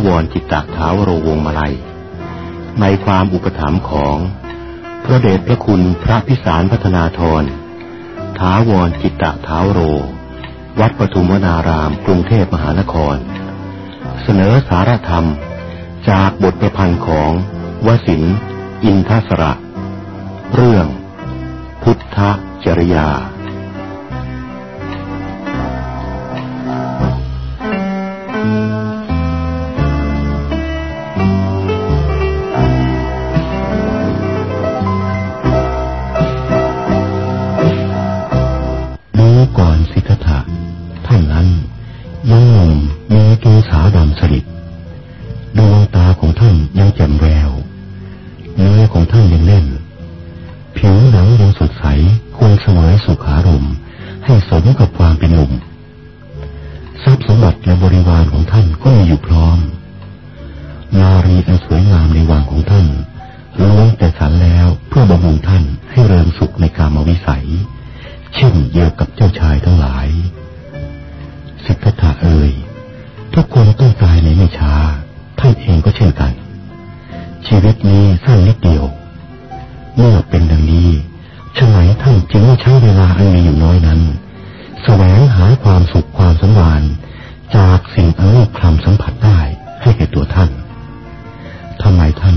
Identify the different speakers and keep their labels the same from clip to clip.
Speaker 1: าวรจิตตถาวโรวงมาลัย ในความอุปถัมภ์ของพระเดชพระคุณพระพิสารพัฒนาธรถาวรจิตตถาวโร วัดปทุมวนารามกรุงเทพมหานคร เสนอสารธรรมจากบทประพันธ์ของวสินอินทสระ เรื่อง พุทธจริยา
Speaker 2: สั้นนิดเดียว เมื่อเป็นดังนี้ฉะไหนท่านจึงใช้เวลาอันมีอยู่น้อยนั้นแสวงหาความสุขความสำราญจากสิ่งอันรูปคลำสัมผัสได้ให้แก่ตัวท่านทำไมท่าน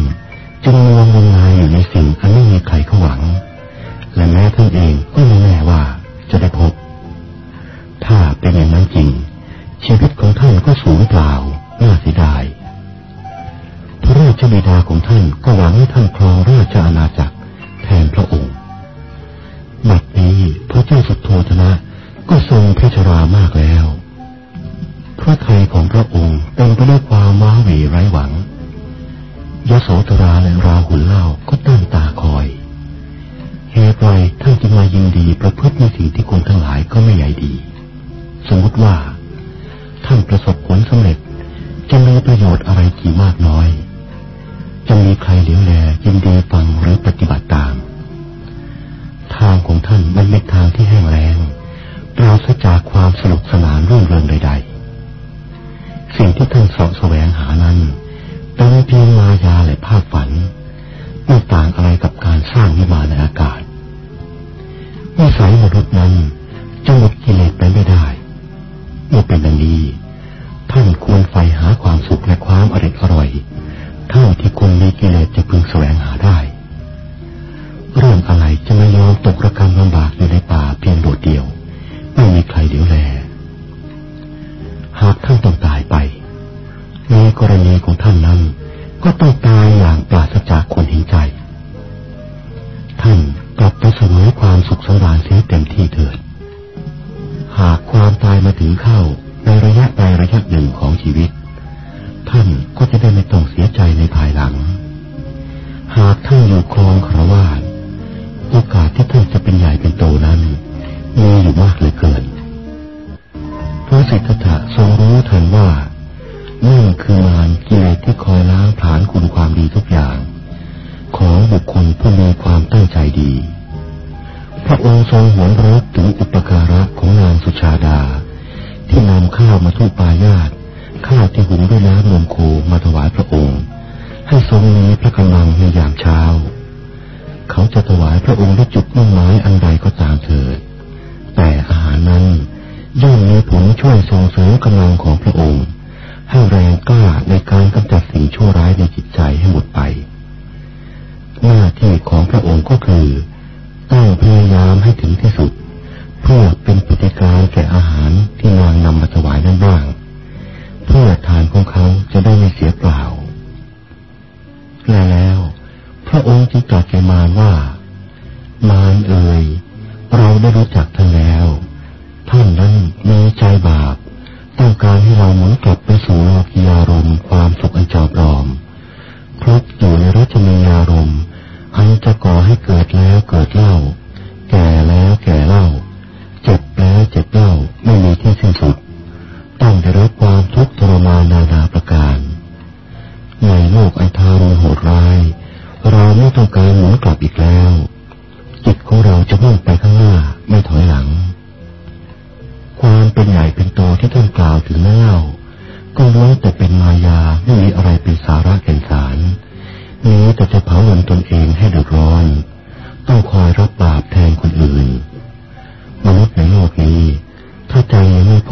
Speaker 2: จึงงวงงมงายอยู่ในสิ่งอันไม่มีใครเขาหวัง และแม้ท่านเองก็ไม่แน่ว่าจะได้พบ ถ้าเป็นอย่างนั้นจริง ชีวิตของท่านก็สูญเปล่าน่าเสียดาย พระราชบิดาของท่านก็หวังให้ท่านครองราชอาณาจักรแทนพระองค์บัดนี้พระเจ้าสุโธธนะก็ทรงพระชรามากแล้วพระทัยของพระองค์เต็มไปด้วยความว้าเหวไร้หวังยโสธราและราหุลเล่าก็ตั้งตาคอยเหตุไรท่านจึงมายินดีประพฤติในสิ่งที่คนทั้งหลายก็ไม่ใหญ่ดี สมมติว่า ท่านประสบผลสำเร็จจะมีประโยชน์อะไรกี่มากน้อย จะมีใครเหลียวแลยินดีฟังหรือปฏิบัติตาม ทางของท่านมันเป็นทางที่แห้งแล้งปราศจากความสนุกสนานรื่นเริงใด ๆ สิ่งที่ท่านสาะแสวงหานั้นเป็นเพียงมายาและภาพฝันไม่ต่างอะไรกับการสร้างวิมานในอากาศวิสัยมนุษย์นั้นจะหมดกิเลสไปไม่ได้เมื่อเป็นดังนี้ท่านควรใฝ่หาความสุขและความอร่อยอร่อย เท่าที่คนมีกิเลสจะพึงแสวงหาได้ เรื่องอะไรจะไม่ยอมตกระกรรมลำบากอยู่ในป่าเพียงโดดเดี่ยว ไม่มีใครเดียวแล หากท่านต้องตายไป ในกรณีของท่านนั้น ก็ต้องตายอย่างปราศจากคนเห็นใจ ท่านกลับไปเสวยความสุขสำราญเสียเต็มที่เถิด หากความตายมาถึงเข้าในระยะใดระยะหนึ่งของชีวิต ก็จะได้ไม่ต้องเสียใจในภายหลัง หากท่านอยู่ครองครวาสโอกาสที่ท่านจะเป็นใหญ่เป็นโตนั้นมีอยู่มากเหลือเกินพระสิทธัตถะทรงรู้ทันว่านั่นคือมารกิเลสที่คอยล้างผลาญคุณความดีทุกอย่าง ของบุคคลผู้มีความตั้งใจดี พระองค์ทรงหวนรู้ถึงอุปการะของนางสุชาดา ที่นำข้าวมาทุปายาต ข้าวที่หุงด้วยน้ำนมโคมาถวายพระองค์ ให้ทรงมีพระกำลังในยามเช้า เขาจะถวายพระองค์ด้วยจุดมุ่งหมายอันใดก็ตามเถิด แต่อาหารนั้นย่อมมีผลช่วยส่งเสริมกำลังของพระองค์ ให้แรงกล้าในการกำจัดสิ่งชั่วร้ายในจิตใจให้หมดไป หน้าที่ของพระองค์ก็คือต้องพยายามให้ถึงที่สุด เพื่อเป็นปฏิการแก่อาหารที่นางนำมาถวายนั้นบ้าง เพื่อทานของเขาจะได้ไม่เสียเปล่า และแล้ว พระองค์จึงตรัสแกมารว่า มารเอ่ยเราได้รู้จักท่านแล้ว ท่านนั้นมีใจบาป ต้องการให้เราหมุนกลับไปสู่โลกียารมความสุขอันจอปลอมเพราะอยู่ในรัชมียารมอันจะก่อให้เกิดแล้วเกิดเล่า แก่แล้วแก่เล่า เจ็บแล้วเจ็บเล่าไม่มีที่สิ้นสุด ต้องได้รับความทุกข์ทรมานนานาประการ ในโลกอันทารุณโหดร้าย เราไม่ต้องการหมุนกลับอีกแล้ว จิตของเราจะมุ่งไปข้างหน้าไม่ถอยหลัง ความเป็นใหญ่เป็นโตที่ท่านกล่าวถึงเล่าก็ล้วนแต่เป็นมายาไม่มีอะไรเป็นสาระแก่นสารนี้แต่จะเผาลนตนเองให้เดือดร้อน ต้องคอยรับบาปแทนคนอื่น มนุษย์ในโลกนี้ ถ้าใจยังไม่พ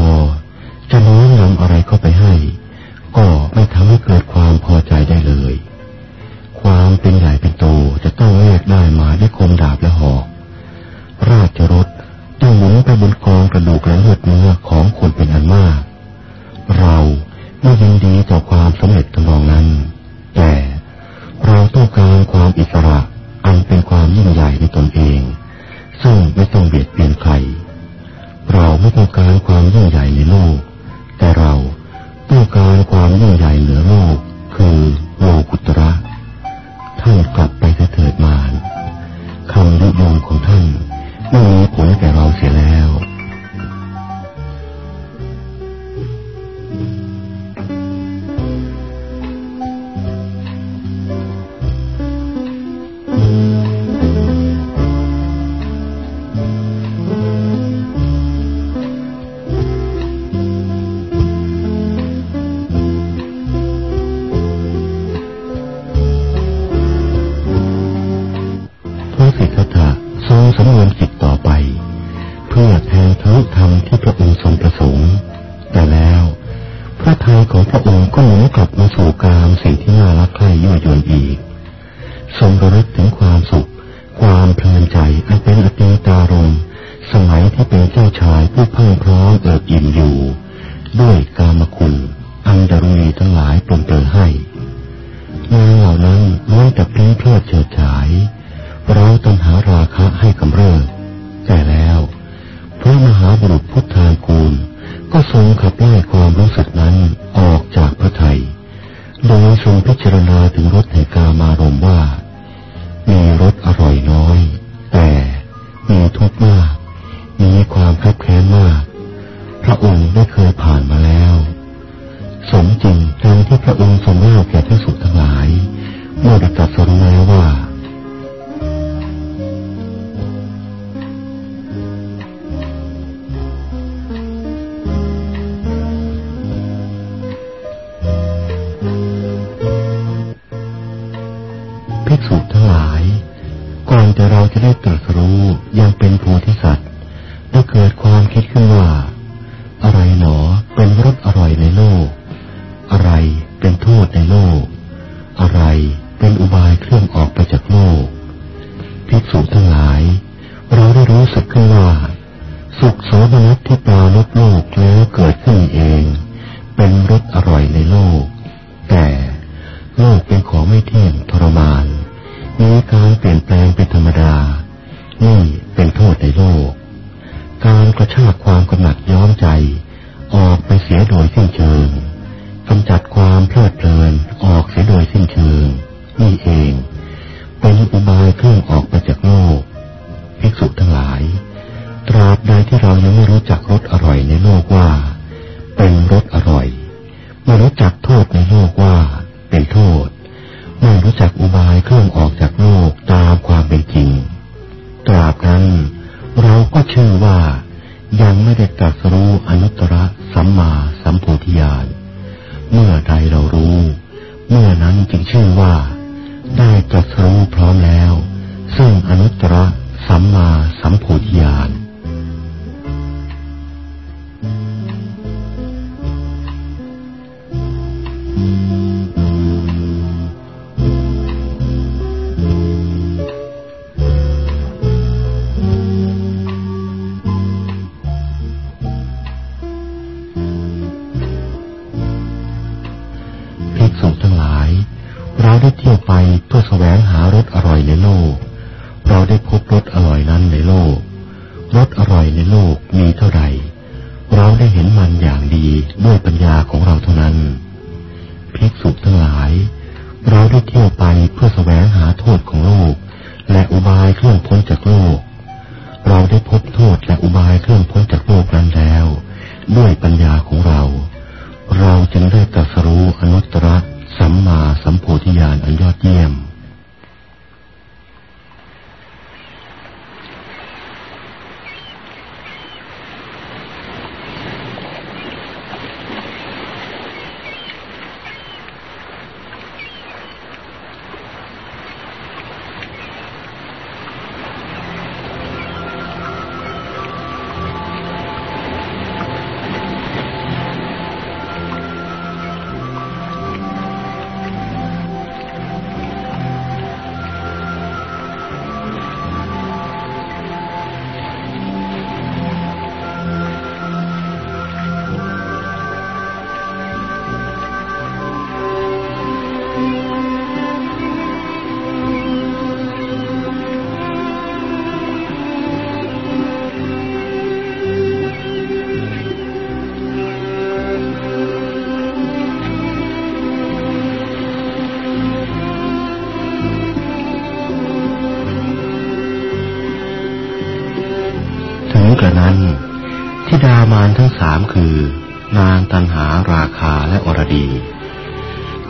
Speaker 2: ระทบมาก มีความคับแค้นมาก พระองค์ได้เคยผ่านมาแล้ว สมจริงตามที่พระองค์ทรงเล่าแก่ท่านสุทั้หลาย
Speaker 1: เมื่อตรัสรู้แล้วว่า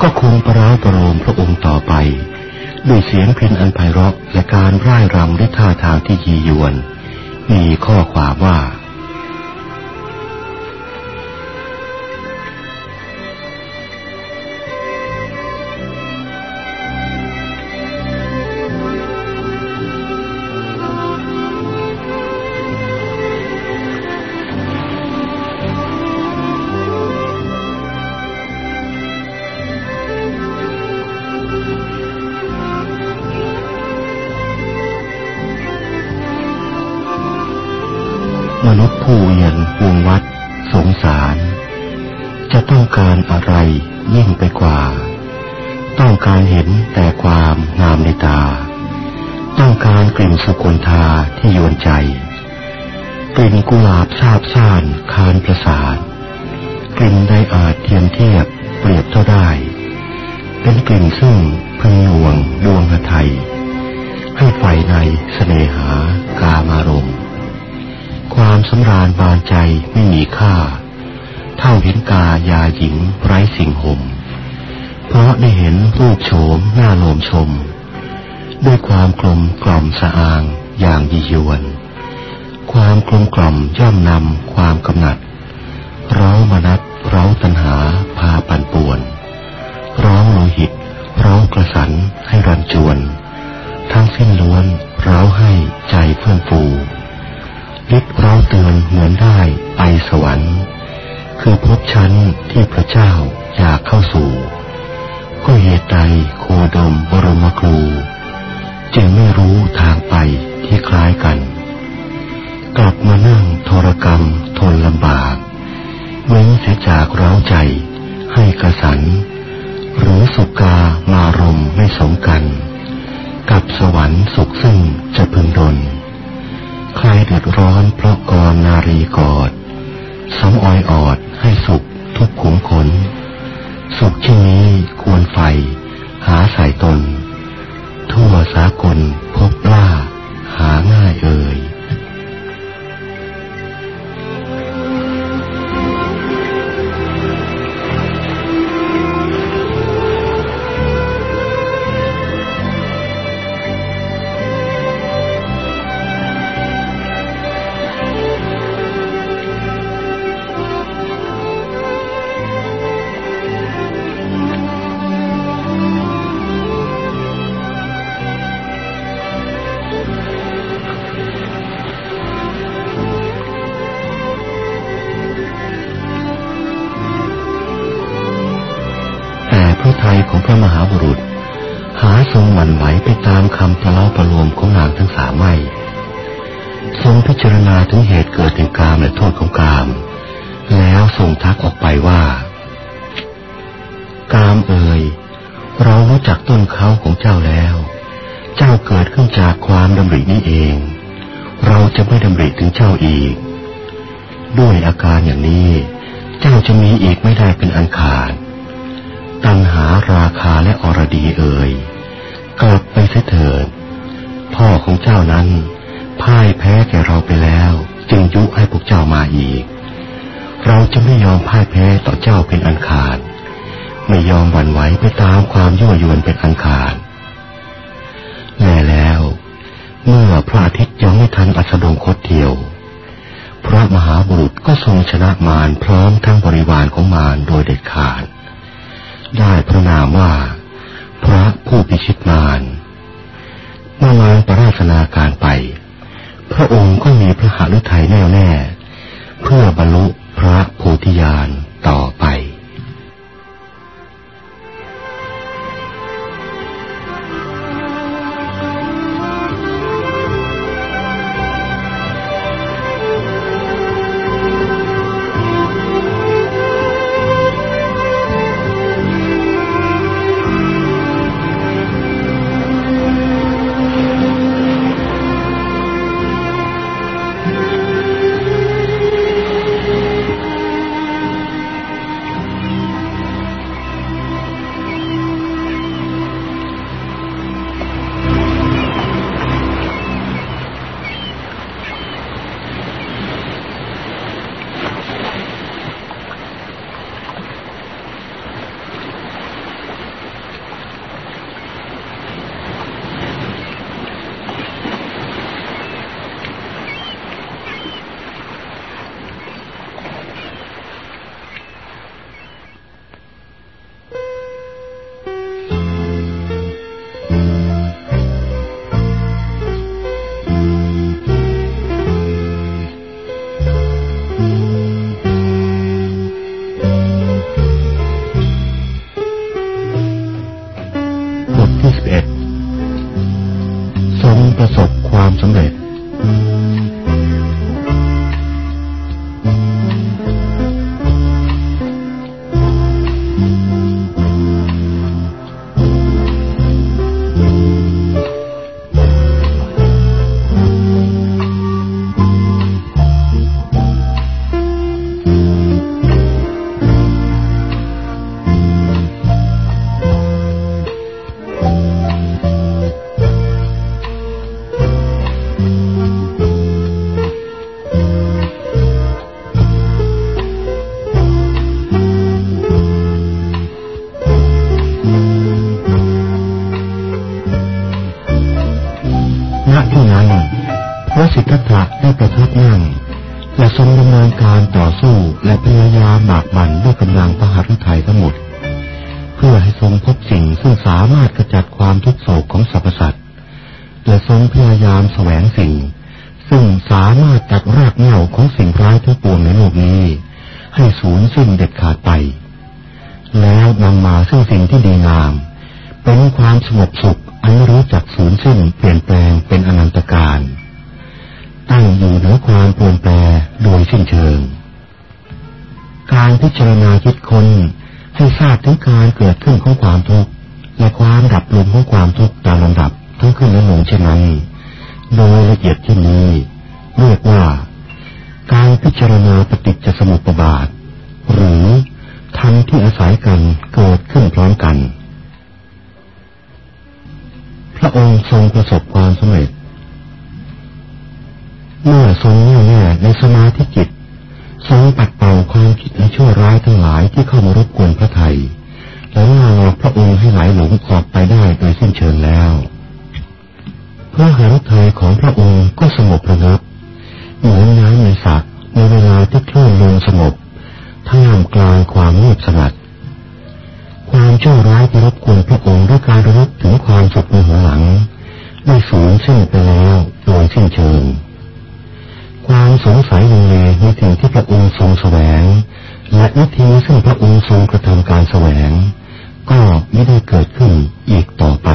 Speaker 1: ก็คงประร้าประโลมพระองค์ต่อไป ด้วยเสียงเพลงอันไพเราะและการร่ายรำด้วยท่าทางที่ยียวน มีข้อความว่า ซึ่งพึงหน่วงดวงหไทยให้ไฟในเสน่หากามารม ความสำราญบานใจไม่มีค่า เท่าเห็นกายาหญิงไร้สิ่งห่มเพราะได้เห็นรูปโฉมหน้าโลมชม ด้วยความกลมกล่อมสะอางอย่างยียวน ความกลมกล่อมย่อมนำความกำหนัด เร้ามนัดเร้าตัณหาพาปั่นป่วน ร้องโลหิต ร้องกระสันให้รันจวน ทั้งสิ้นล้วนร้าให้ใจเพื่อนฟูฤทธิ์เราเตือนเหมือนได้ไปสวรรค์ คือพบชั้นที่พระเจ้าอยากเข้าสู่ ก็เหตุใดโคดมบรมครู จึงไม่รู้ทางไปที่คล้ายกัน กลับมานั่งทรกรรมทนลำบากเว้นเสียจากร้าใจให้กระสัน หรือสุกามารมไม่สมกัน กับสวรรค์สุขซึ่งจะพึงดนใครเดือดร้อนเพราะกรนารีกอดสำออยออดให้สุขทุกขุมขน สุขที่นี้ควรไฟ หาใส่ตน ทั่วสากลพบล่า หาง่ายเอ่ย
Speaker 2: เขาของเจ้าแล้ว เจ้าเกิดขึ้นจากความดำรินี้เอง เราจะไม่ดำริถึงเจ้าอีก ด้วยอาการอย่างนี้ เจ้าจะมีอีกไม่ได้เป็นอันขาด ตัณหาราคาและอรดีเอ่ยกลับไปเสถิด พ่อของเจ้านั้นพ่ายแพ้แก่เราไปแล้ว จึงยุให้พวกเจ้ามาอีก เราจะไม่ยอมพ่ายแพ้ต่อเจ้าเป็นอันขาด ไม่ยอมหวั่นไหวไปตามความยั่วยวนเป็นอันขาดแน่แล้ว เมื่อพระอาทิตย์ยังไม่ทันอัสดงคตเดียว พระมหาบุรุษก็ทรงชนะมารพร้อมทั้งบริวารของมารโดยเด็ดขาด ได้พระนามว่า พระผู้พิชิตมารเมื่อมารประราชนาการไป พระองค์ก็มีพระหฤทัยแน่วแน่ เพื่อบรรลุพระโพธิญาณต่อไป ร้ายที่รบกวนพระองค์ด้วยการระลึกถึงความสุขในหัวหลังได้สูญสิ้นไปแล้วโดยสิ้นเชิงความสงสัยลังเลในสิ่งที่พระองค์ทรงแสวง และวิธีซึ่งพระองค์ทรงกระทำการแสวง ก็ไม่ได้เกิดขึ้นอีกต่อไป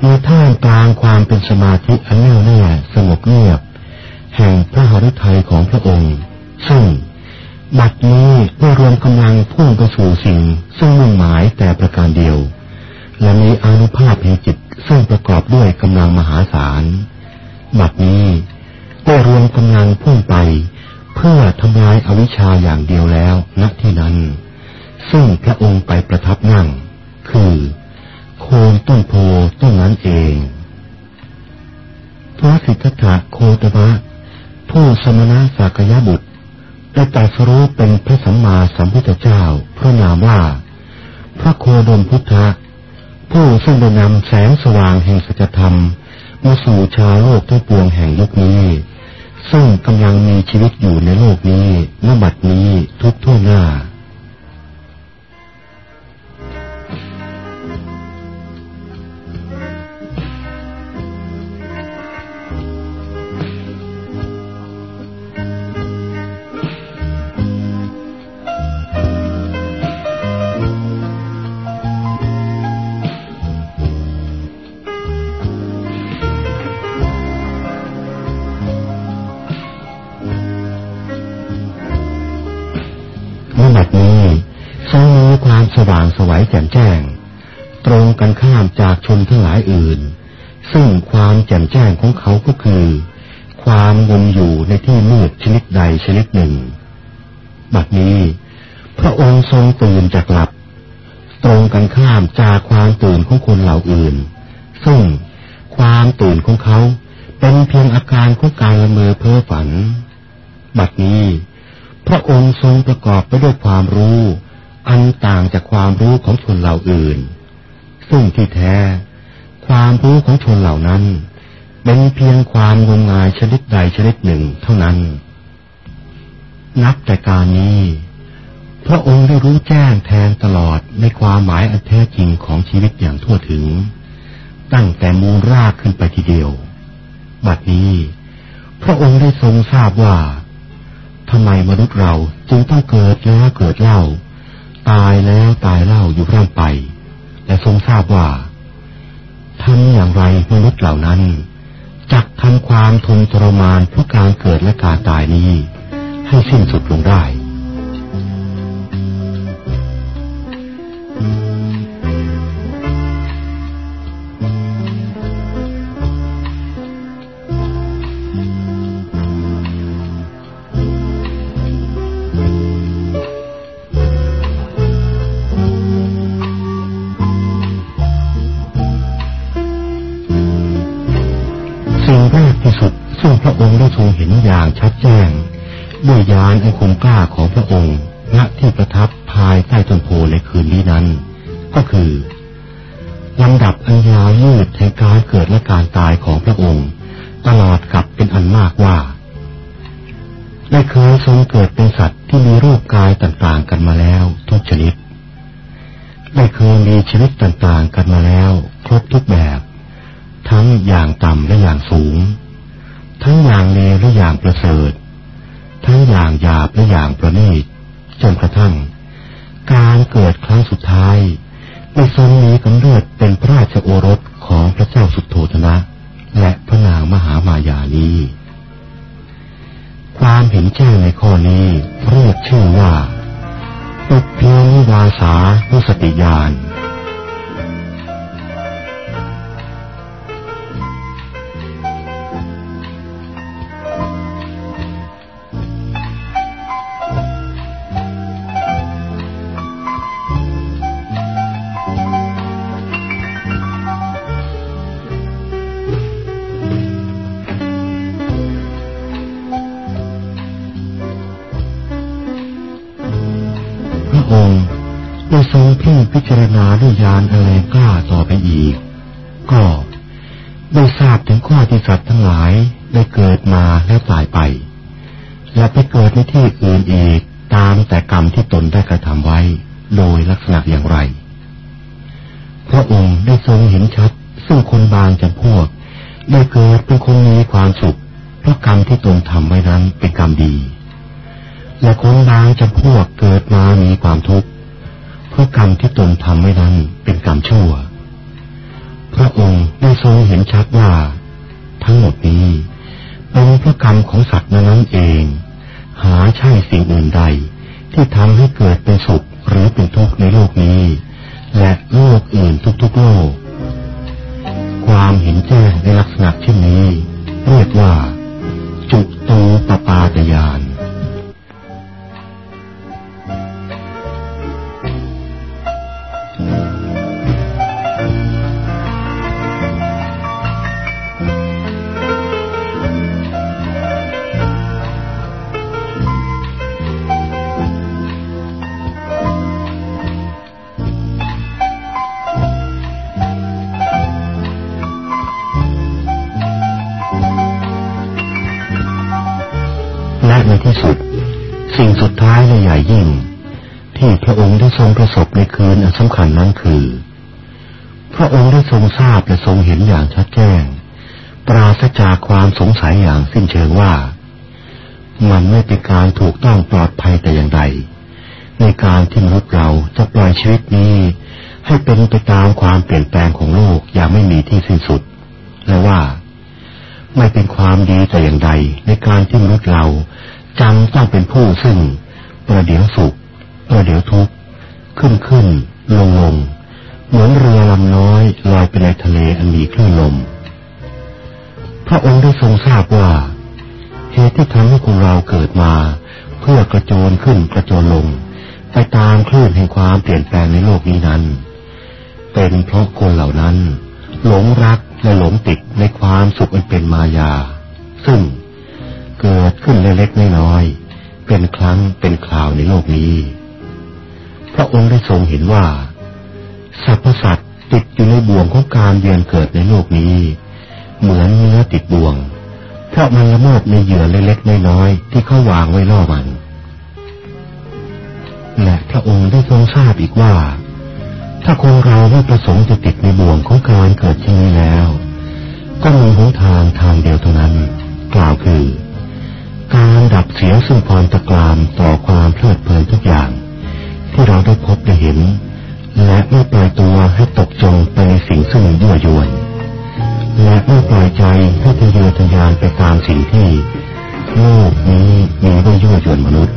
Speaker 2: ในท่ามกลางความเป็นสมาธิอันแน่วแน่สงบเงียบ แห่งพระหฤทัยของพระองค์ ซึ่ง บัดนี้ได้รวมกำลังพุ่งไปสู่สิ่ง ซึ่งมุ่งหมายแต่ประการเดียว และมีอนุภาพแห่งจิตซึ่งประกอบด้วยกำลังมหาศาล บัดนี้ได้รวมกำลังพุ่งไป เพื่อทำลายอวิชชาอย่างเดียวแล้วณที่นั้น ซึ่งพระองค์ไปประทับนั่ง คือ โคนต้นโพต้นนั้นเอง พระสิทธัตถะโคตมะผู้สมณะสากยบุตร ได้ตรัสรู้เป็นพระสัมมาสัมพุทธเจ้าพระนามว่า พระโคดมพุทธะผู้ซึ่งได้นำแสงสว่างแห่งสัจธรรม มาสู่ชาโลกทั้งปวงแห่งยุคนี้ ซึ่งกำลังมีชีวิตอยู่ในโลกนี้ณบัดนี้ทุกทั่วหน้า กันข้ามจากชนทั้งหลายอื่น ซึ่งความแจ่มแจ้งของเขาก็คือ ความงมอยู่ในที่มืดชนิดใดชนิดหนึ่ง บัดนี้ พระองค์ทรงตื่นจากหลับ ตรงกันข้ามจากความตื่นของคนเหล่าอื่น ซึ่งความตื่นของเขาเป็นเพียงอาการของการละเมอเพ้อฝัน บัดนี้ พระองค์ทรงประกอบไปด้วยความรู้ อันต่างจากความรู้ของชนเหล่าอื่น ซึ่งที่แท้ ความรู้ของชนเหล่านั้น เป็นเพียงความงมงายชนิดใดชนิดหนึ่งเท่านั้น นับแต่การนี้ พระองค์ได้รู้แจ้งแทนตลอดในความหมายอันแท้จริงของชีวิตอย่างทั่วถึง ตั้งแต่มูลรากขึ้นไปทีเดียว บัดนี้ พระองค์ได้ทรงทราบว่าทำไมมนุษย์เราจึงต้องเกิดแล้วเกิดเล่า ตายแล้วตายเล่าอยู่ร่ำไป และทรงทราบว่าทำอย่างไรมนุษย์เหล่านั้นจักทำความทนทรมานเพราะการเกิดและการตายนี้ ให้สิ้นสุดลงได้ ท่านพระอย่างชัดแจ้ง ด้วยยานอันคงกล้าของพระองค์ณที่ประทับภายใต้ต้นโพในคืนนี้นั้น ก็คือลำดับอันยาวยืดแห่งการเกิดและการตายของพระองค์ ตลอดกับเป็นอันมากว่าได้เคยทรงเกิดเป็นสัตว์ที่มีรูปกายต่างๆกันมาแล้วทุกชนิดได้เคยมีชีวิตต่างๆกันมาแล้ว ครบทุกแบบ ทั้งอย่างต่ำและอย่างสูง ทั้งอย่างเลวและอย่างประเสริฐ ทั้งอย่างหยาบและอย่างประณีตจนกระทั่ง การเกิดครั้งสุดท้ายได้ทรงมีกำเนิดเป็นพระราชโอรสของพระเจ้าสุโธธนะ และพระนางมหามายานีความเห็นแจ้งในข้อนี้เรียกชื่อว่าปุพเพนิวาสานุสติญาณารณาด้วยญาณอะไรกล้าต่อไปอีก ก็ได้ทราบถึงข้อที่สัตว์ทั้งหลายได้เกิดมาแล้วตายไป และไปเกิดในที่อื่นอีกตามแต่กรรมที่ตนได้กระทำไว้ โดยลักษณะอย่างไรพระองค์ได้ทรงเห็นชัด ซึ่งคนบางจำพวก ได้เกิดเป็นคนมีความสุขเพราะกรรมที่ตนทำไว้นั้นเป็นกรรมดี และคนบางจำพวกเกิดมามีความทุกข์ พราะกรรมที่ตนทำไว้นั้นเป็นกรรมชั่ว พระองค์ได้ทรงเห็นชัดว่า ทั้งหมดนี้เป็นพระกรรมของสัตว์นั้นเอง หาใช่สิ่งอื่นใด ที่ทำให้เกิดเป็นสุขหรือเป็นทุกข์ในโลกนี้ และโลกอื่นทุกๆโลก ความเห็นแจ้งในลักษณะเช่นนี้ เรียกว่า จุตูปปาตยาน ท รงประสบในคืนอันสำคัญนั้นคือ พระองค์ได้ทรงทราบและทรงเห็นอย่างชัดแจ้ง ปราศจากความสงสัยอย่างสิ้นเชิงว่า มันไม่เป็นการถูกต้องปลอดภัยแต่อย่างใด ในการที่มนุษย์เราจะปล่อยชีวิตนี้ ให้เป็นไปตามความเปลี่ยนแปลงของโลกอย่างไม่มีที่สิ้นสุด และว่า ไม่เป็นความดีแต่อย่างใด ในการที่มนุษย์เราจำต้องเป็นผู้ซึ่งประเดี๋ยวสุขประเดี๋ยวทุกข์ ขึ้นขึ้นลงลงเหมือนเรือลำน้อยลอยไปในทะเลอันมีคลื่นลม พระองค์ได้ทรงทราบว่า เหตุที่ทำให้คนเราเกิดมา เพื่อกระโจนขึ้นกระโจนลง ไปตามคลื่นแห่งความเปลี่ยนแปลงในโลกนี้นั้น เป็นเพราะคนเหล่านั้น หลงรักและหลงติดในความสุขอันเป็นมายา ซึ่งเกิดขึ้นเล็กๆน้อยๆเป็นครั้งเป็นคราวในโลกนี้ พระองค์ได้ทรงเห็นว่า สรรพสัตว์ติดอยู่ในบ่วงของการเวียนเกิดในโลกนี้ เหมือนเนื้อติดบ่วง เพราะมันละเมิดในเหยื่อเล็กๆน้อยๆที่เขาวางไว้ล่อมัน และพระองค์ได้ทรงทราบอีกว่า ถ้าคนเราไม่ประสงค์จะติดในบ่วงของการเกิดเช่นนี้แล้ว ก็มีหนทางทางเดียวเท่านั้น กล่าวคือ การดับเสียซึ่งความตะกรามต่อความเพลิดเพลินทุกอย่าง ที่เราได้พบได้เห็น และไม่ปล่อยตัวให้ตกจมไปในสิ่งซึ่งยั่วยวน และไม่ปล่อยใจให้ทะเยอทะยานไปตามสิ่งที่โลกนี้มีไว้ยั่วยวนมนุษย์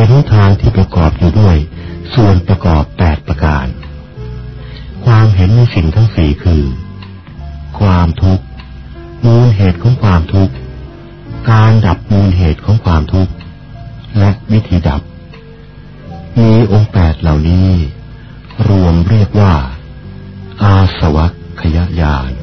Speaker 2: เป็นหทางที่ประกอบอยู่ด้วย ส่วนประกอบแปดประการ ความเห็นในสิ่งทั้งสี่คือ ความทุกข์ มูลเหตุของความทุกข์ การดับมูลเหตุของความทุกข์ และวิธีดับ มีองค์แปดเหล่านี้ รวมเรียกว่า อาสวัคยญาณ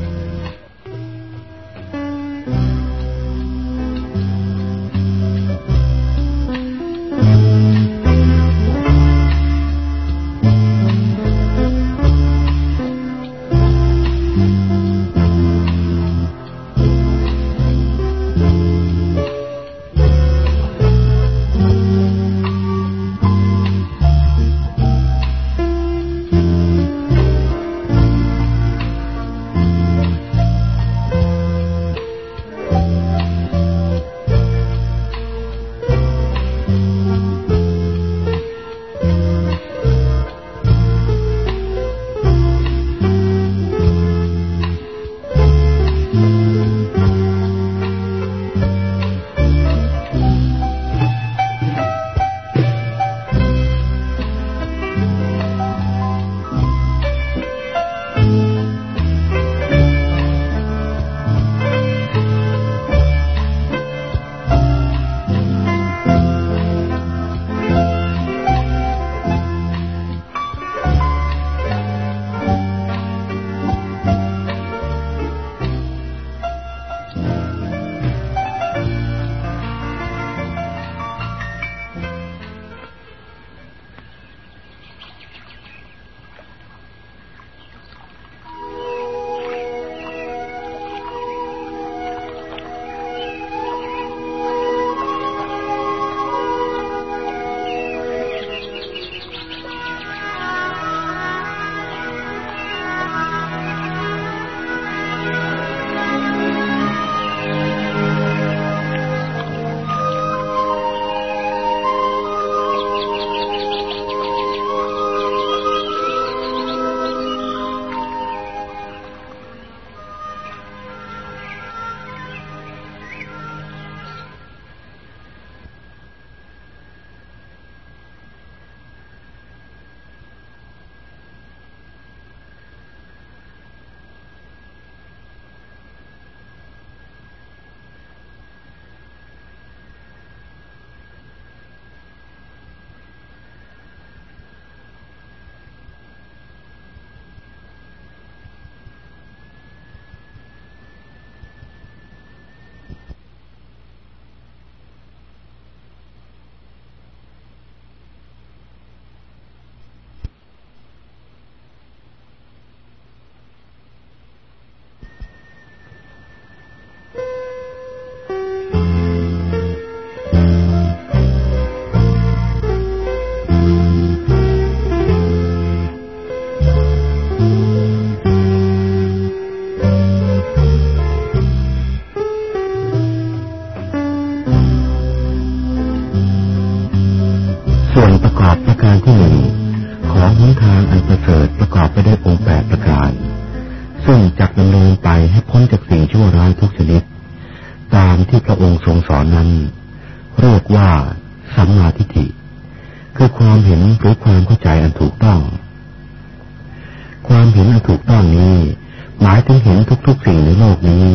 Speaker 2: เห็นทุกๆสิ่งในโลกนี้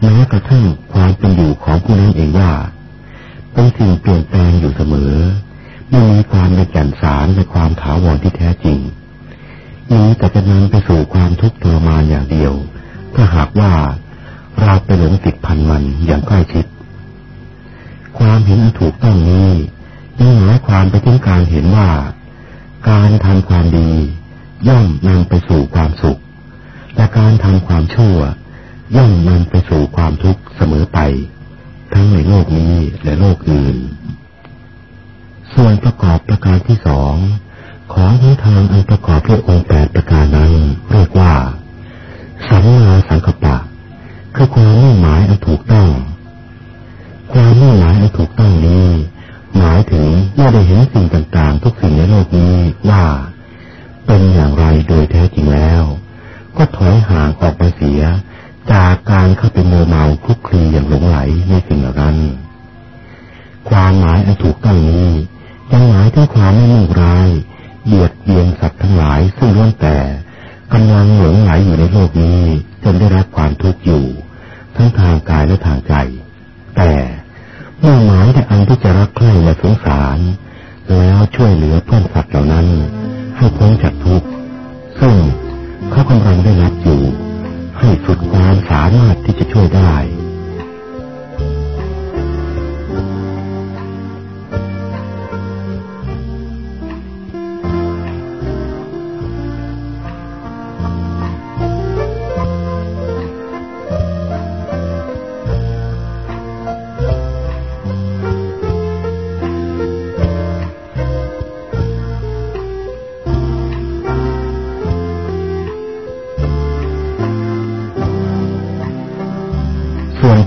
Speaker 2: แม้กระทั่งความเป็นอยู่ของผู้นั้นเองว่า เป็นสิ่งเปลี่ยนแปลงอยู่เสมอ ไม่มีความเป็นแก่นสารในความถาวรที่แท้จริงนี้แต่จะนำไปสู่ความทุกข์ทรมานอย่างเดียว ถ้าหากว่าเราไปหลงติดพันมันอย่างใกล้ชิด ความเห็นถูกต้องนี้นี่หมายความไปถึงการเห็นว่า การทำความดีย่อมนำไปสู่ความสุข และการทำความชั่ว ย่อมนำไปสู่ความทุกข์เสมอไป ทั้งในโลกนี้และโลกอื่น ส่วนประกอบประการที่สองของหนทางอันประกอบด้วยองค์แปดประการนั้นเรียกว่า สัมมาสังกัปปะ คือความมุ่งหมายอันถูกต้อง ความมุ่งหมายอันถูกต้องนี้ หมายถึงเมื่อได้เห็นสิ่งต่างๆ ทุกสิ่งในโลกนี้ว่า เป็นอย่างไรโดยแท้จริงแล้ว ก็ถอยห่างออกไปเสีย จากการเข้าไปโมเมาคลุกคลีอย่างหลงไหลในสิ่งเหล่านั้น ความหมายอันถูกต้องนี้ยังหมายถึงความไม่มุ่งร้ายเบียดเบียนสัตว์ทั้งหลายซึ่งล้วนแต่กำลังหลงไหลอยู่ในโลกนี้จนได้รับความทุกข์อยู่ ทั้งทางกายและทางใจ แต่เมื่อหมายแต่อันที่จะรักใคร่และสงสาร แล้วช่วยเหลือเพื่อนสัตว์เหล่านั้น ให้พ้นจากทุกข์ซึ่ง เขากำลังได้รับอยู่ ให้สุดความสามารถที่จะช่วยได้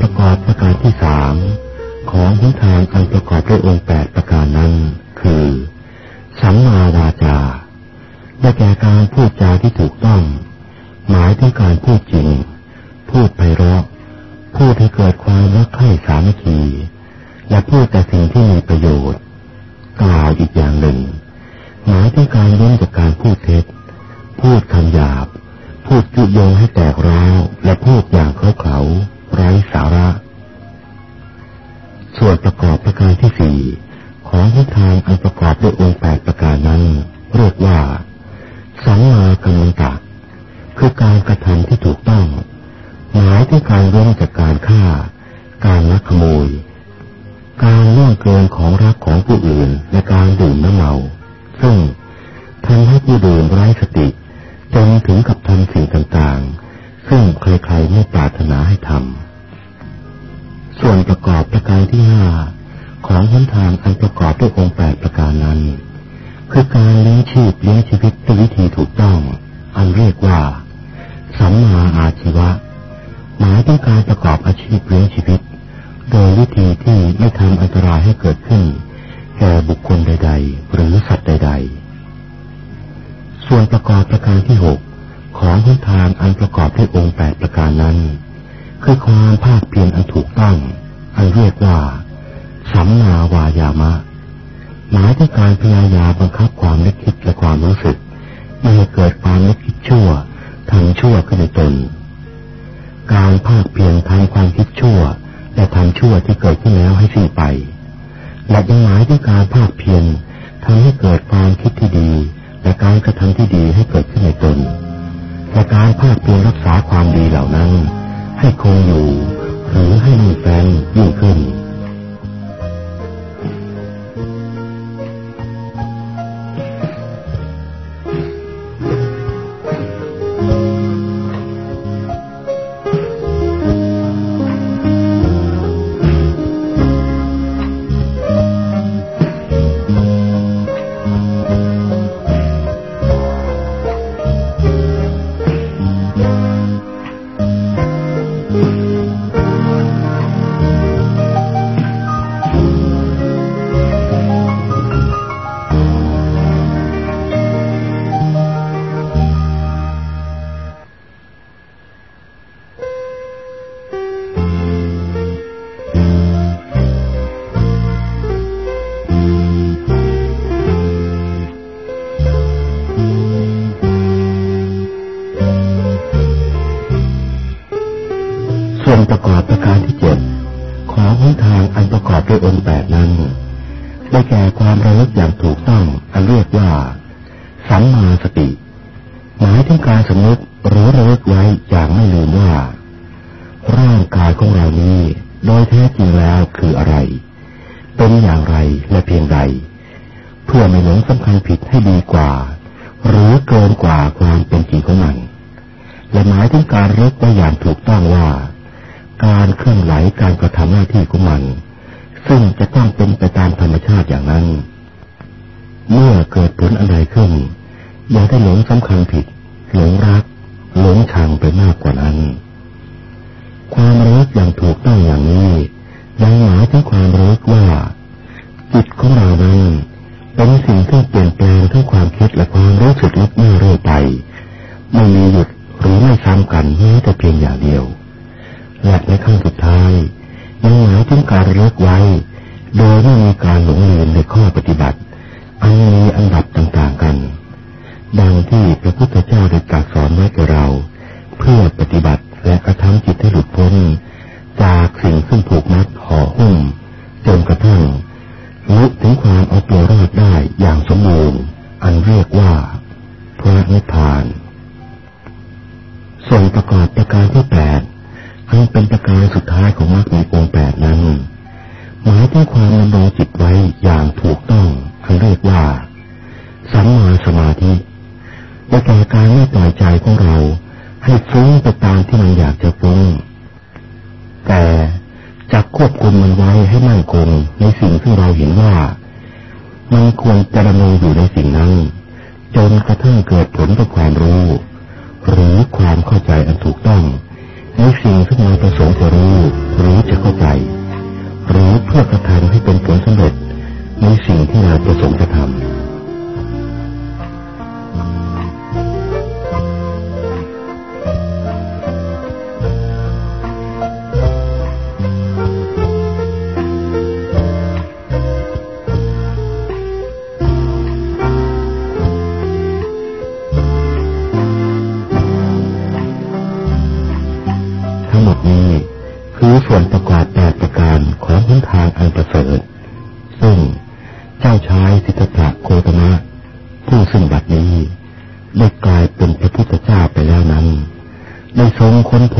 Speaker 1: ประกอบประการที่สามของพุทธทางอันประกอบด้วยองค์แปดประการนั้น คือ สัมมาวาจาได้แก่การพูดจาที่ถูกต้อง หมายถึงการพูดจริง พูดไพเราะพูดให้เกิดความรักใคร่สามัคคี และพูดแต่สิ่งที่มีประโยชน์ กล่าวอีกอย่างหนึ่ง หมายถึงการเว้นจากการพูดเท็จ พูดคำหยาบ พูดยุยงให้แตกร้าวและพูดอย่างเขาเขา ไร้สาระ ส่วนประกอบประการที่สี่ของนิทางอันประกอบด้วยองค์แปดประการนั้น เรียกว่า สังมากรรมันตะ คือการกระทำที่ถูกต้อง หมายถึงการร่วมจากการฆ่า การลักขโมย การล่วงเกินของรักของผู้อื่นและการดื่มน้ำเมา ซึ่งทำให้ผู้ดื่มไร้สติจนถึงกับทำสิ่งต่างๆ ซึ่งใครๆไม่ปรารถนาให้ทำ ส่วนประกอบประการที่ห้าของหนทางอันประกอบด้วยองค์แปดประการนั้น คือการเลี้ยงชีพเลี้ยงชีวิตด้วยวิธีถูกต้อง อันเรียกว่า สัมมาอาชีวะ หมายถึงการประกอบอาชีพเลี้ยงชีวิต โดยวิธีที่ไม่ทำอันตรายให้เกิดขึ้น แก่บุคคลใด ๆ หรือสัตว์ใด ๆ ส่วนประกอบประการที่หกของหนทางอันประกอบด้วยองค์แปดประการนั้น คือความภาคเพียรอันถูกต้อง อันเรียกว่า สัมมาวายามะ หมายถึงการพยายามบังคับความนึกคิดและความรู้สึกไม่ให้เกิดความนึกคิดชั่วทำชั่วขึ้นในตน การภาคเพียรทำความคิดชั่ว และทำชั่วที่เกิดขึ้นแล้วให้สิ้นไป และยังหมายถึงการภาคเพียร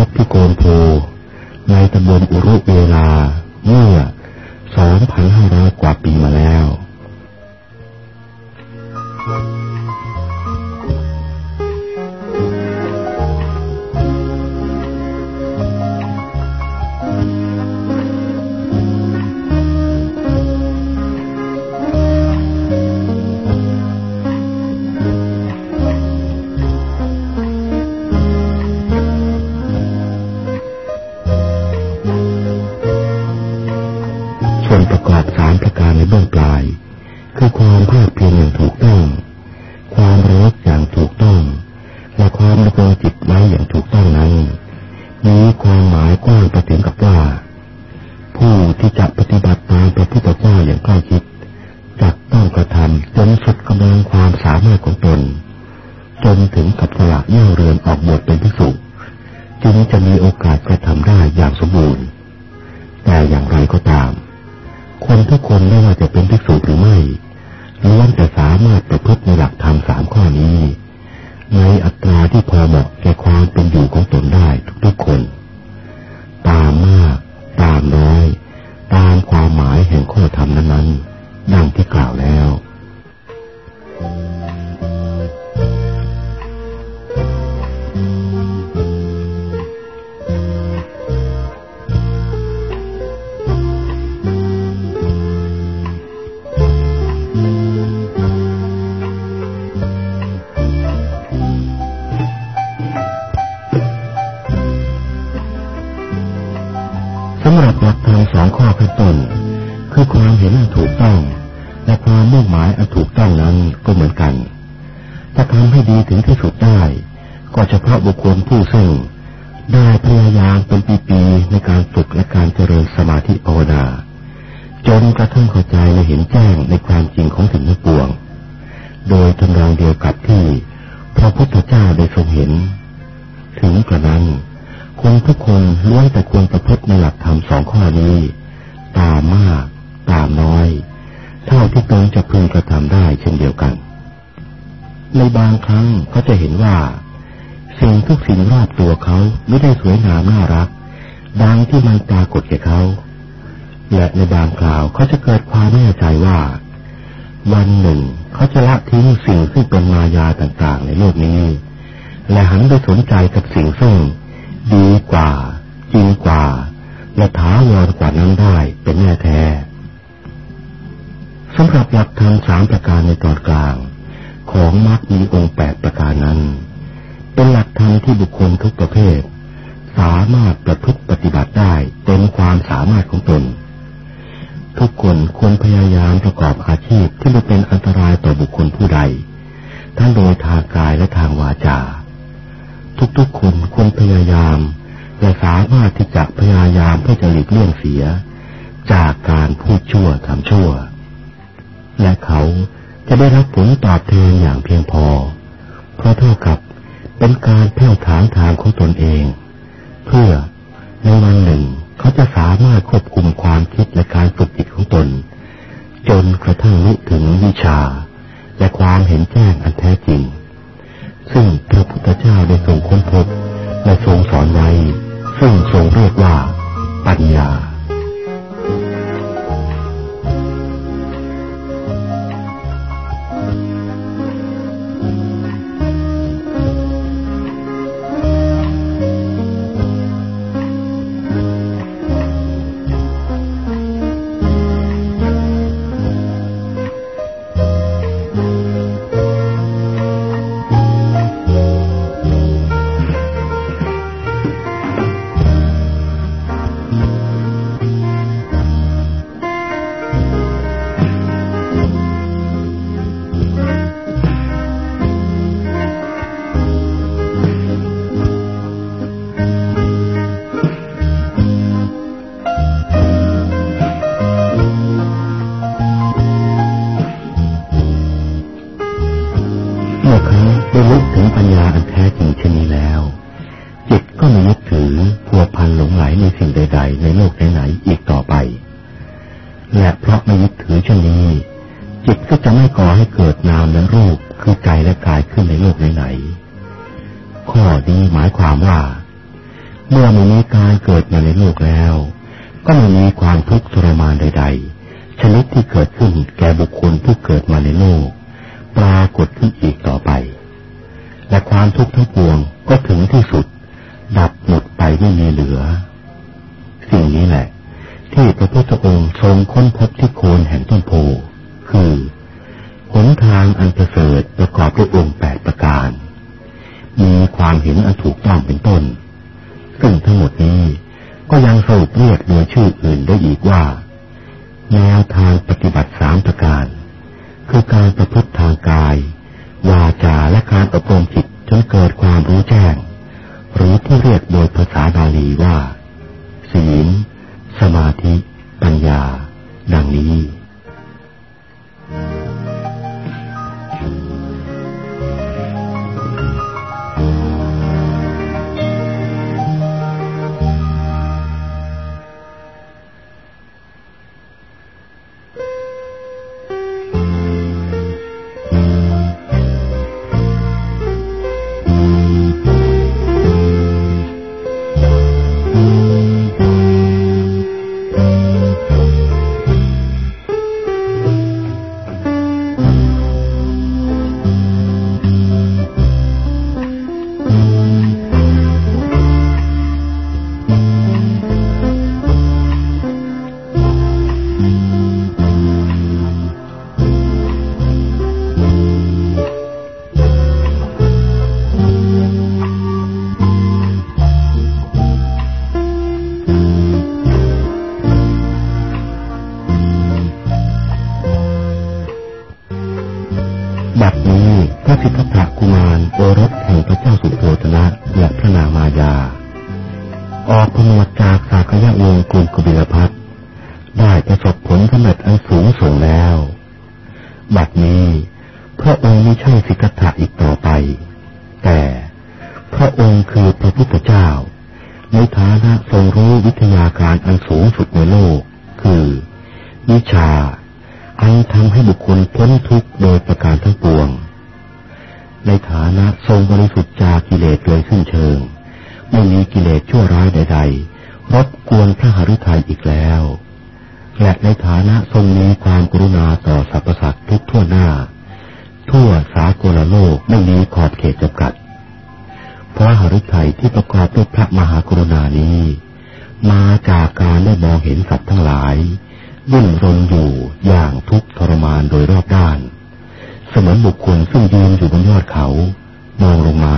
Speaker 1: บพิโกนโพในตำบลอุรุเวลาเมื่อ 2,500 กว่าปีมาแล้ว ที่สุดได้ ก็เฉพาะบุคคลผู้ซึ่ง ได้พยายามเป็นปีๆในการฝึกและการเจริญสมาธิภาวนาจนกระทั่งเข้าใจและเห็นแจ้งในความจริงของสิ่งทั้งปวง โดยทำนองเดียวกับที่พระพุทธเจ้าได้ทรงเห็น ถึงกระนั้นคนทุกคนล้วนแต่ควรประพฤติในหลักธรรมสองข้อนี้ ตามมาก ตามน้อย เท่า
Speaker 2: ที่ตนจะพึงกระทำได้เช่นเดียวกัน ในบางครั้งเขาจะเห็นว่า สิ่งทุกสิ่งรอบตัวเขาไม่ได้สวยงามน่ารัก ดังที่มันปรากฏแก่เขา และในบางคราวเขาจะเกิดความแน่ใจว่า วันหนึ่งเขาจะละทิ้งสิ่งซึ่งเป็นมายาต่างๆ ในโลกนี้ และหันไปสนใจกับสิ่งซึ่ง ดีกว่าจริงกว่า และถาวรกว่านั้นได้เป็นแน่แท้สำหรับหลักธรรมสามประการในตอนกลาง ของมรรคมีองค์แปดประการนั้น เป็นหลักธรรมที่บุคคลทุกประเภท สามารถประพฤติปฏิบัติได้เต็มความสามารถของตน ทุกคนควรพยายามประกอบอาชีพที่ไม่เป็นอันตรายต่อบุคคลผู้ใด ทั้งโดยทางกายและทางวาจา ทุกๆคนควรพยายามและสามารถที่จะพยายามเพื่อจะหลีกเลี่ยงเสีย จากการพูดชั่วทำชั่ว และเขา จะได้รับผลตอบแทนอย่างเพียงพอ เพราะเท่ากับเป็นการแพ่วถางทางของตนเอง เพื่อในวันหนึ่งเขาจะสามารถควบคุมความคิดและการฝึกจิตของตน จนกระทั่งนึกถึงวิชา และความเห็นแจ้งอันแท้จริง ซึ่งพระพุทธเจ้าได้ทรงค้นพบและทรงสอนไว้ ซึ่งทรงเรียกว่าปัญญา นี้ นี้ มาจากการได้มองเห็นสัตว์ทั้งหลายวิ่งรนอยู่อย่างทุกทรมานโดยรอบด้าน เสมือนบุคคลซึ่งยืนอยู่บนยอดเขา มองลงมา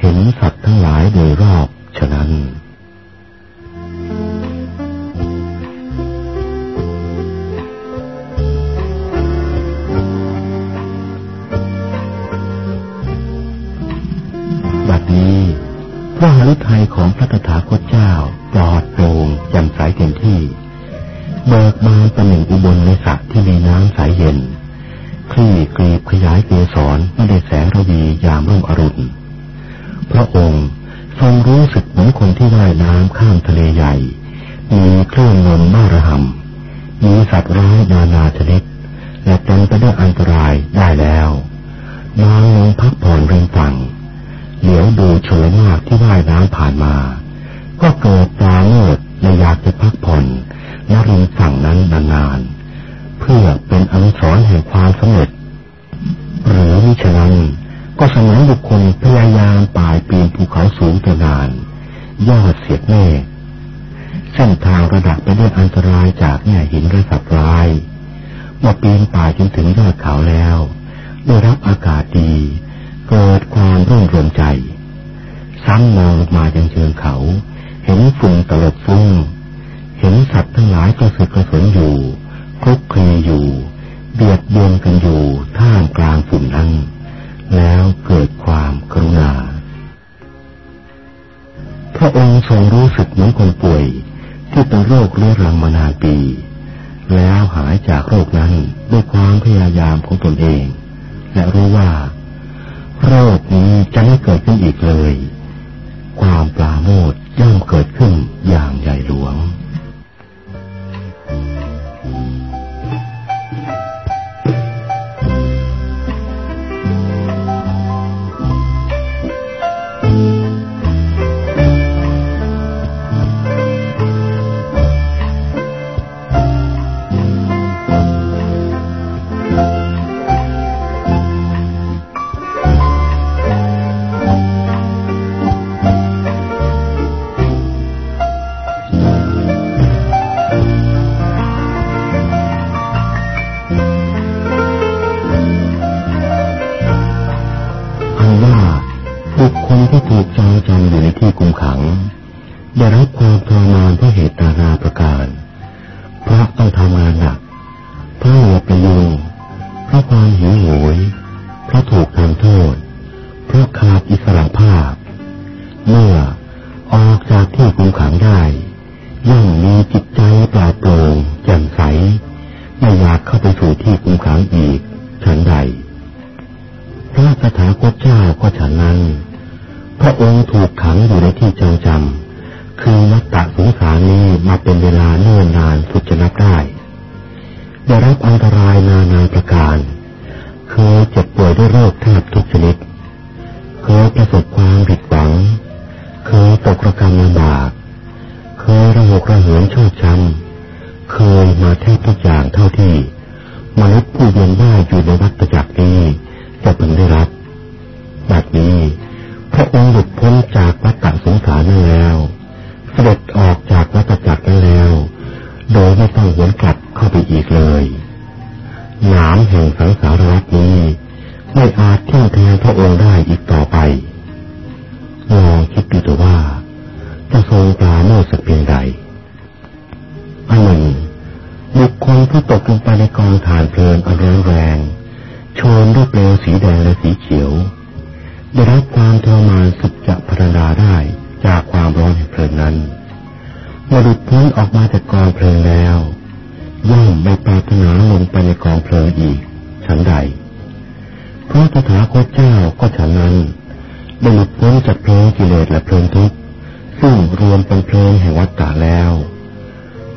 Speaker 2: เห็นสัตว์ทั้งหลายโดยรอบฉะนั้น พระหฤทัยของพระตถาคตเจ้าปลอดโปร่งแจ่มใสเต็มที่เบิกบานประหนึ่งอุบลในสระที่มีน้ำใสเย็นคลี่กรีบขยายเกสรไม่ได้แสงระวียามรุ่งอรุณ พระองค์ทรงรู้สึกเหมือนคนที่ว่ายน้ำข้ามทะเลใหญ่ มีเครื่องนนมาระหำมีสัตว์ร้ายนานาชนิด และเต็มไปด้วยอันตรายได้แล้วนางลงพักผ่อนริมฝั่ง เหลียวดูชนละมากที่ว่ายน้ำผ่านมา ก็เกิดตาเลิดและอยากจะพักผ่อนนริมฝั่งนั้นนานๆ เพื่อเป็นอนุสรณ์แห่งความสำเร็จ หรือมิฉะนั้นก็สมัยบุคคลพยายามป่ายปีนภูเขาสูงแต่นานยอดเสียดแน่เส้นทางระดับไปด้วยอันตรายจากแง่หินและสัตว์ร้ายเมื่อปีนป่ายจนถึงยอดเขาแล้ว ได้รับอากาศดี เกิดความร่งรมใจ ซ้ำมองลงมายังเชิงเขา เห็นฝุ่นตลบฟุ้งเห็นสัตว์ทั้งหลายกระสือกระสนอยู่คลุกคลีอยู่ เบียดเบียนกันอยู่ท่ามกลางฝุ่นนั้น แล้วเกิดความกรุณา พระองค์ทรงรู้สึกเหมือนคนป่วย ที่เป็นโรคเรื้อรังมานานปี แล้วหายจากโรคนั้นด้วยความพยายามของตนเอง และรู้ว่า โรคนี้จะไม่เกิดขึ้น รวัตนี้ ไม่อาจที่งแทนพระองค์ได้อีกต่อไปลองคิดดูตัวว่า จะทรงปราโมทสักเพียงใดอันหนึ่งบุคคลผู้ตกลงไปในกองฐานเพลิงอันร้อนแรงโชนด้วยเปลวสีแดงและสีเขียว ได้รับความทรมานสุดจะพรรดาได้จากความร้อนแห่งเพลิงนั้นเมื่อหลุดพ้นออกมาจากกองเพลิงแล้วย่อมไม่ปรารถนาลงไปในกองเพลิงอีก ฉันใด พราะตถาคตเจ้าก็ฉะนั้นได้หลุดพ้นจากเพลิงกิเลสและเพลิงทุกข์ซึ่งรวมเป็นเพลิงแห่งวัฏฏะแล้ว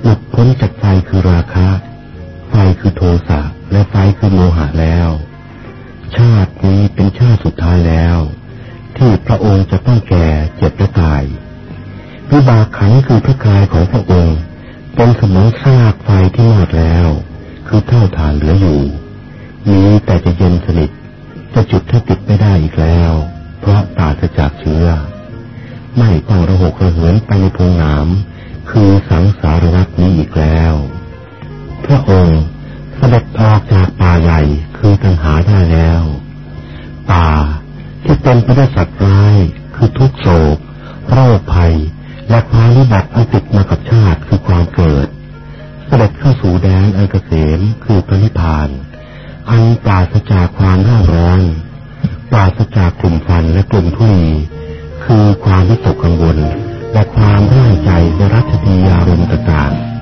Speaker 2: หลุดพ้นจากไฟคือราคะ ไฟคือโทสะและไฟคือโมหะแล้ว ชาตินี้เป็นชาติสุดท้ายแล้ว ที่พระองค์จะต้องแก่เจ็บและตายวิบากขันคือพระกายของพระองค์เป็นสมุนซากไฟที่หมดแล้ว คือเท่าฐานเหลืออยู่ นี้แต่จะเย็นสนิท จะจุดให้ติดไม่ได้อีกแล้ว เพราะตาจะจากเชื้อ ไม่ต้องระหกระเหินไปในพงน้ำคือสังสารวัฏนี้อีกแล้ว พระองค์เสด็จออกจากป่าใหญ่คือตัณหาได้แล้ว ป่าที่เป็นไปด้วยสัตว์ร้ายคือทุกโศกโรคภัย และความวิบัติอันติดมากับชาติคือความเกิด เสด็จเข้าสู่แดนอันเกษมคือพระนิพพาน อันปราศจากความร่าร้อนปราศจากกลุ่มฟันและกลุ่มทุลีคือความวิตกกังวลและความร่ายใจในรัชทีอารมณ์ต่างๆ。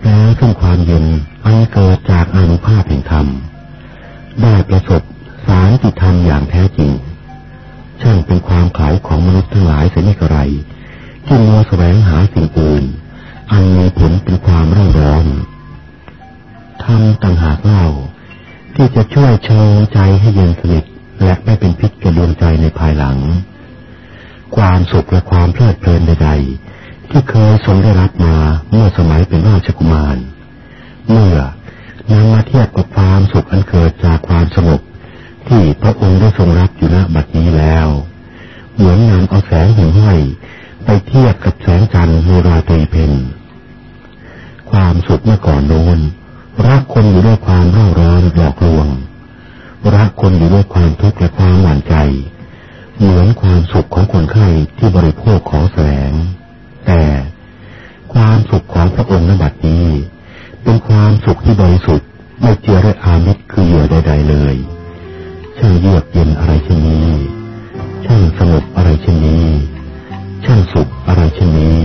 Speaker 2: แปรซึ่งความเย็นอันเกิดจากอนุภาพแห่งธรรม ได้ประสบสารติธรรมอย่างแท้จริง ช่างเป็นความขายของมนุษย์ทั้งหลายเสียไม่กรไรที่มัวแสวงหาสิ่งอื่น อันมีผลเป็นความร่าร้อนธรรมต่างหากเล่า ที่จะช่วยเชงใจให้เย็นสนิทและไม่เป็นพิษแก่ดวงใจในภายหลัง ความสุขและความเพลิดเพลินใดๆ ที่เคยทรงได้รับมาเมื่อสมัยเป็นราชกุมาร เมื่อนำมาเทียบกับความสุขอันเกิดจากความสงบที่พระองค์ได้ทรงรับอยู่ณบัดนี้แล้ว เหมือนนำเอาแสงหิ่งห้อยไปเทียบกับแสงจันทร์ในราตรีเพนความสุขเมื่อก่อนโน้นรักคนอยู่ด้วยความเร่าร้อนหลอกลวงรักคนอยู่ด้วยความทุกข์และความหวั่นใจ เหมือนความสุขของคนไข้ที่บริโภคขอแสง แต่ ความสุขของพระองค์ในบัดนี้ เป็นความสุขที่บริสุทธิ์ไม่เจือด้วยอามิตรคือเหยื่อใดๆเลยช่างเยือกเย็นอะไรเช่นนี้ช่างสงบอะไรเช่นนี้ช่างสุขอะไรเช่นนี้